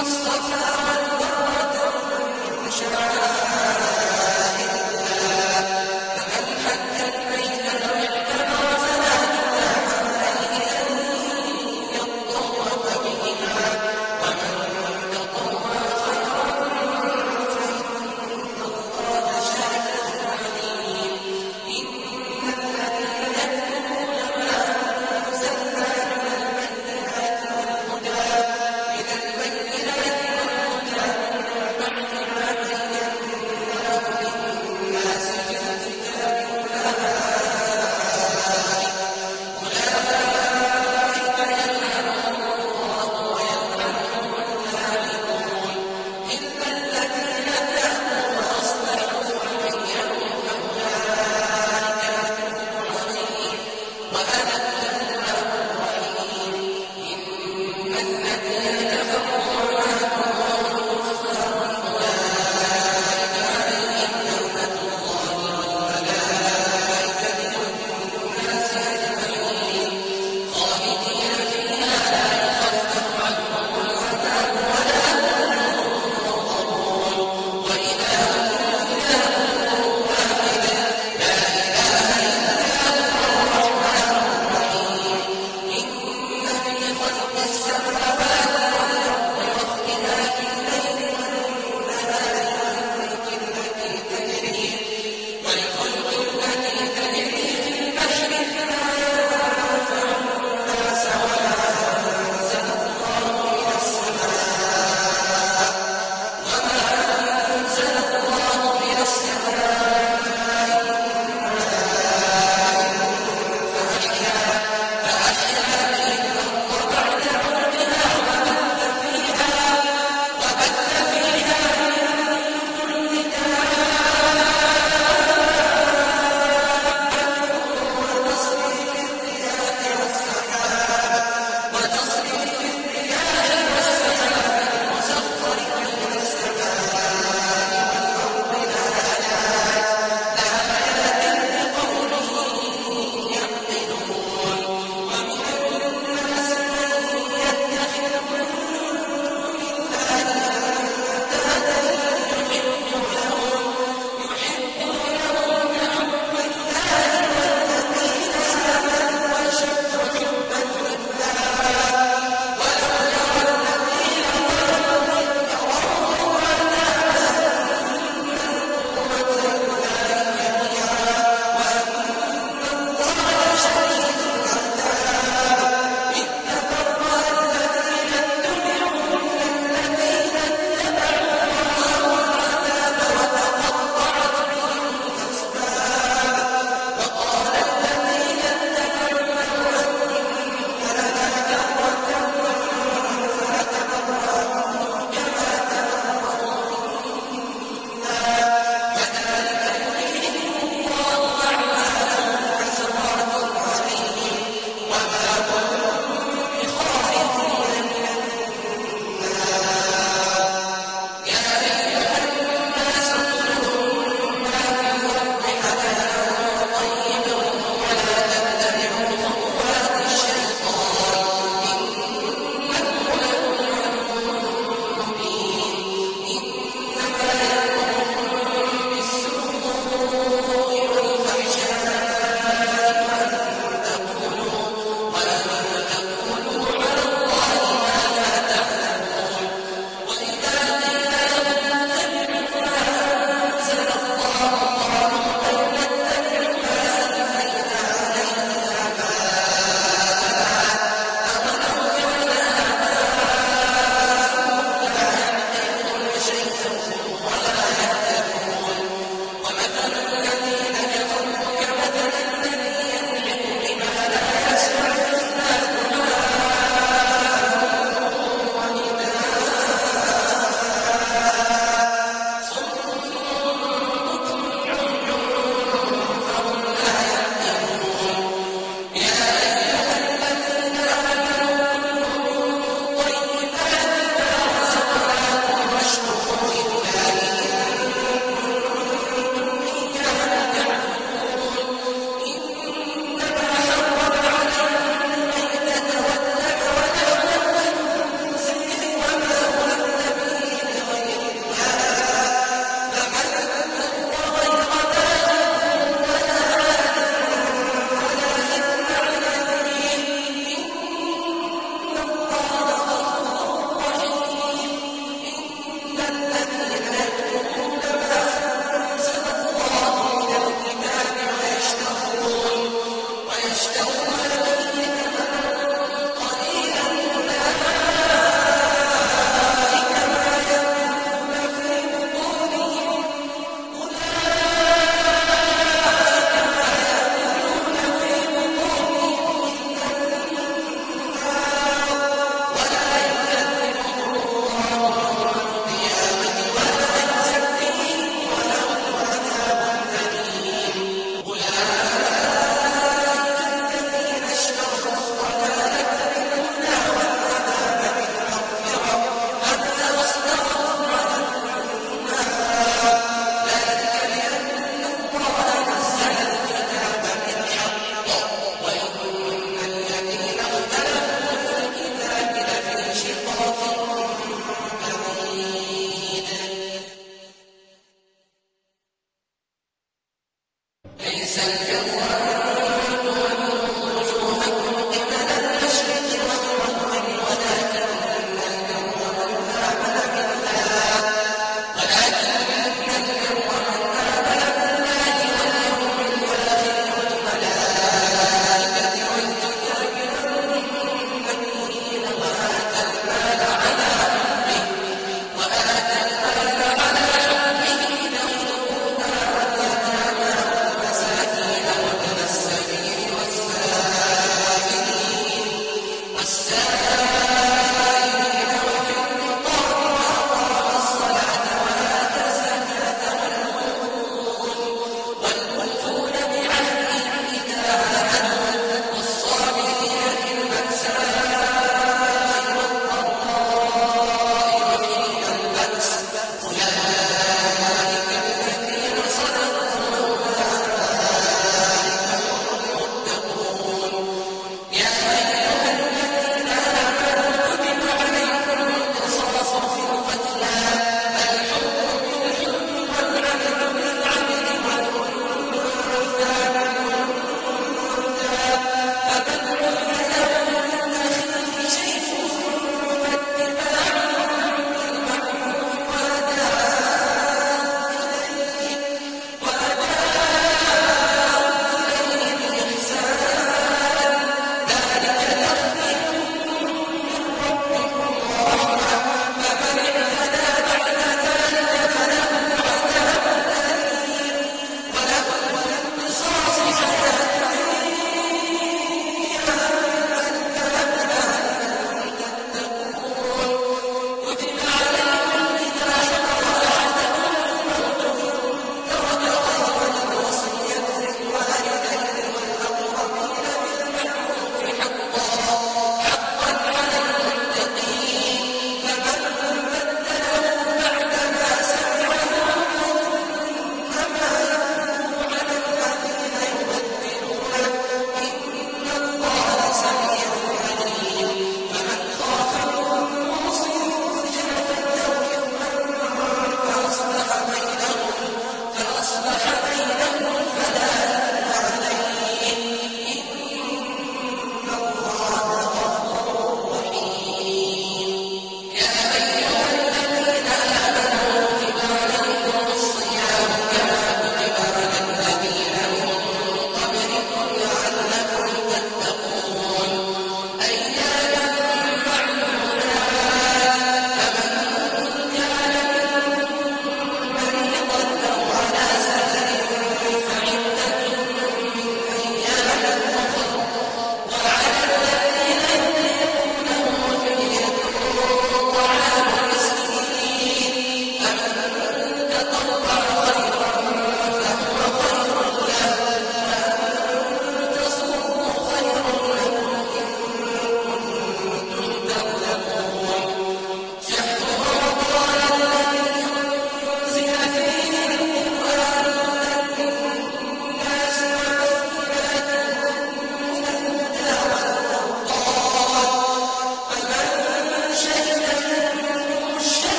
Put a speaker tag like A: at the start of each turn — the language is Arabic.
A: الصفا